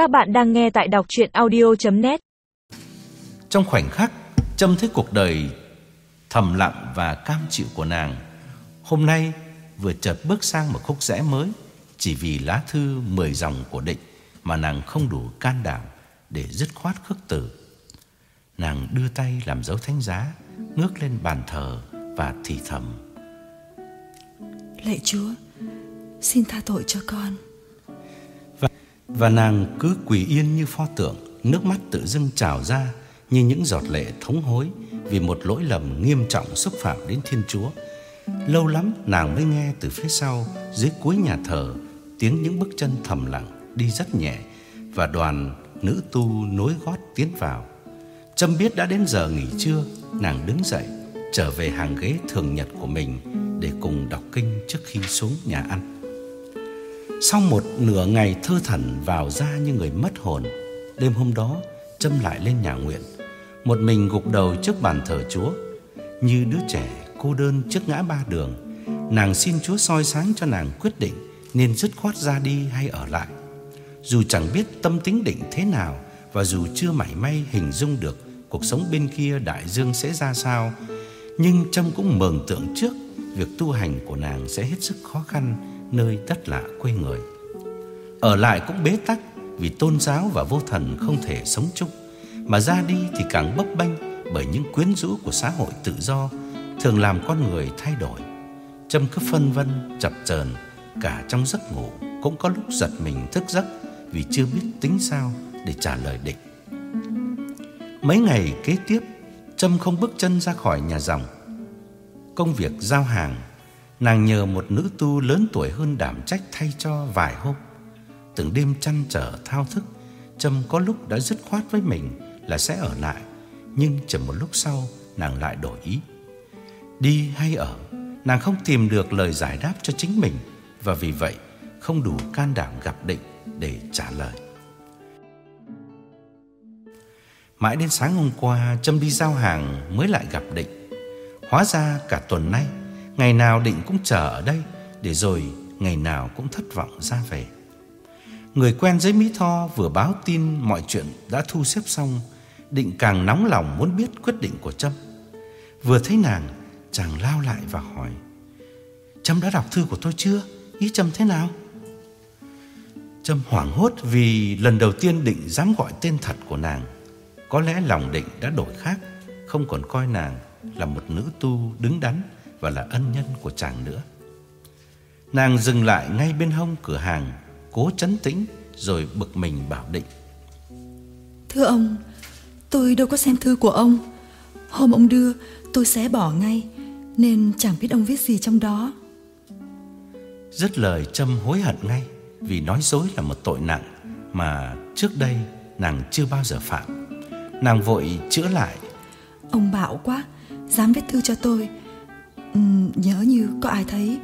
Các bạn đang nghe tại đọc chuyện audio.net Trong khoảnh khắc Trâm thấy cuộc đời thầm lặng và cam chịu của nàng Hôm nay vừa chợt bước sang một khúc rẽ mới Chỉ vì lá thư mười dòng của định Mà nàng không đủ can đảm để dứt khoát khước từ. Nàng đưa tay làm dấu thánh giá Ngước lên bàn thờ và thì thầm. Lạy Chúa, xin tha tội cho con và, nàng cứ quỳ yên như pho tượng Nước mắt tự dưng trào ra Như những giọt lệ thống hối Vì một lỗi lầm nghiêm trọng xúc phạm đến Thiên Chúa. Lâu lắm nàng mới nghe từ phía sau Dưới cuối nhà thờ Tiếng những bước chân thầm lặng Đi rất nhẹ Và đoàn nữ tu nối gót tiến vào. Trâm biết đã đến giờ nghỉ trưa Nàng đứng dậy Trở về hàng ghế thường nhật của mình Để cùng đọc kinh trước khi xuống nhà ăn. Sau một nửa ngày thơ thẩn vào ra như người mất hồn, Đêm hôm đó Trâm lại lên nhà nguyện, Một mình gục đầu trước bàn thờ Chúa, Như đứa trẻ cô đơn trước ngã ba đường. Nàng xin Chúa soi sáng cho nàng quyết định Nên dứt khoát ra đi hay ở lại. Dù chẳng biết tâm tính định thế nào Và dù chưa mảy may hình dung được Cuộc sống bên kia đại dương sẽ ra sao, Nhưng Trâm cũng mường tượng trước Việc tu hành của nàng sẽ hết sức khó khăn Nơi đất lạ quê người. Ở lại cũng bế tắc Vì tôn giáo và vô thần không thể sống chung, Mà ra đi thì càng bấp bênh Bởi những quyến rũ của xã hội tự do, Thường làm con người thay đổi. Trâm cứ phân vân, chập chờn, Cả trong giấc ngủ Cũng có lúc giật mình thức giấc Vì chưa biết tính sao để trả lời định. Mấy ngày kế tiếp Trâm không bước chân ra khỏi nhà dòng. Công việc giao hàng Nàng nhờ một nữ tu lớn tuổi hơn đảm trách thay cho vài hôm. Từng đêm chăn trở thao thức Trâm có lúc đã dứt khoát với mình là sẽ ở lại, Nhưng chỉ một lúc sau, nàng lại đổi ý. Đi hay ở, Nàng không tìm được lời giải đáp cho chính mình Và vì vậy không đủ can đảm gặp định để trả lời. Mãi đến sáng hôm qua Trâm đi giao hàng mới lại gặp Định. Hóa ra cả tuần nay Ngày nào Định cũng chờ ở đây, Để rồi ngày nào cũng thất vọng ra về Người quen giấy Mỹ Tho vừa báo tin mọi chuyện đã thu xếp xong, Định càng nóng lòng muốn biết quyết định của Trâm Vừa thấy nàng, Chàng lao lại và hỏi, Trâm đã đọc thư của tôi chưa? Ý Trâm thế nào? Trâm hoảng hốt vì lần đầu tiên Định dám gọi tên thật của nàng Có lẽ lòng Định đã đổi khác, Không còn coi nàng là một nữ tu đứng đắn và là ân nhân của chàng nữa Nàng dừng lại ngay bên hông cửa hàng Cố chấn tĩnh Rồi bực mình bảo Định Thưa ông, tôi đâu có xem thư của ông. Hôm ông đưa, tôi xé bỏ ngay, nên chẳng biết ông viết gì trong đó. Dứt lời Trâm hối hận ngay Vì nói dối là một tội nặng Mà trước đây nàng chưa bao giờ phạm Nàng vội chữa lại Ông bạo quá, dám viết thư cho tôi. Ừm, nhớ như có ai thấy,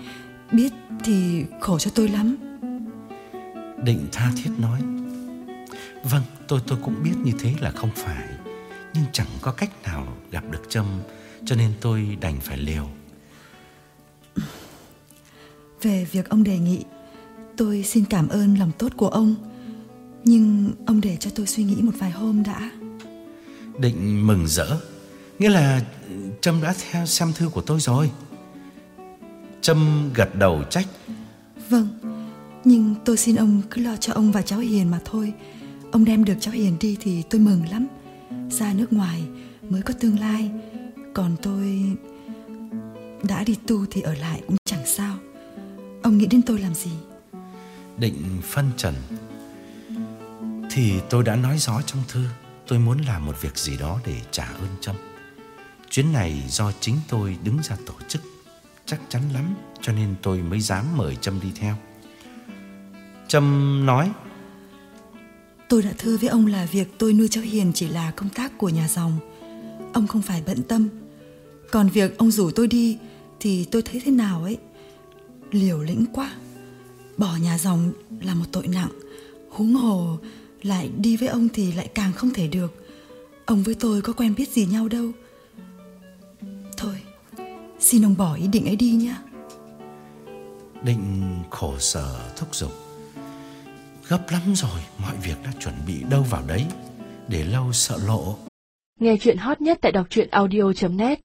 biết thì khổ cho tôi lắm. Định tha thiết nói Vâng tôi tôi cũng biết như thế là không phải Nhưng chẳng có cách nào gặp được Trâm Cho nên tôi đành phải liều Về việc ông đề nghị, tôi xin cảm ơn lòng tốt của ông. Nhưng ông để cho tôi suy nghĩ một vài hôm đã. Định mừng rỡ Nghĩa là Trâm đã theo xem thư của tôi rồi Trâm gật đầu trách Vâng, nhưng tôi xin ông cứ lo cho ông và cháu Hiền mà thôi. Ông đem được cháu Hiền đi thì tôi mừng lắm. Ra nước ngoài mới có tương lai. Còn tôi đã đi tu thì ở lại cũng chẳng sao. Ông nghĩ đến tôi làm gì? Định phân trần Thì tôi đã nói rõ trong thư Tôi muốn làm một việc gì đó để trả ơn Trâm Chuyến này do chính tôi đứng ra tổ chức Chắc chắn lắm, Cho nên tôi mới dám mời Trâm đi theo Trâm nói, Tôi đã thưa với ông là việc tôi nuôi cháu Hiền chỉ là công tác của nhà dòng. Ông không phải bận tâm. Còn việc ông rủ tôi đi thì tôi thấy thế nào ấy. Liều lĩnh quá. Bỏ nhà dòng là một tội nặng. Huống hồ lại đi với ông thì lại càng không thể được. Ông với tôi có quen biết gì nhau đâu. Xin ông bỏ ý định ấy đi nhé. Định khổ sở thúc giục Gấp lắm rồi Mọi việc đã chuẩn đâu vào đấy, để lâu sợ lộ. Nghe chuyện hot nhất tại đọc truyện audio.net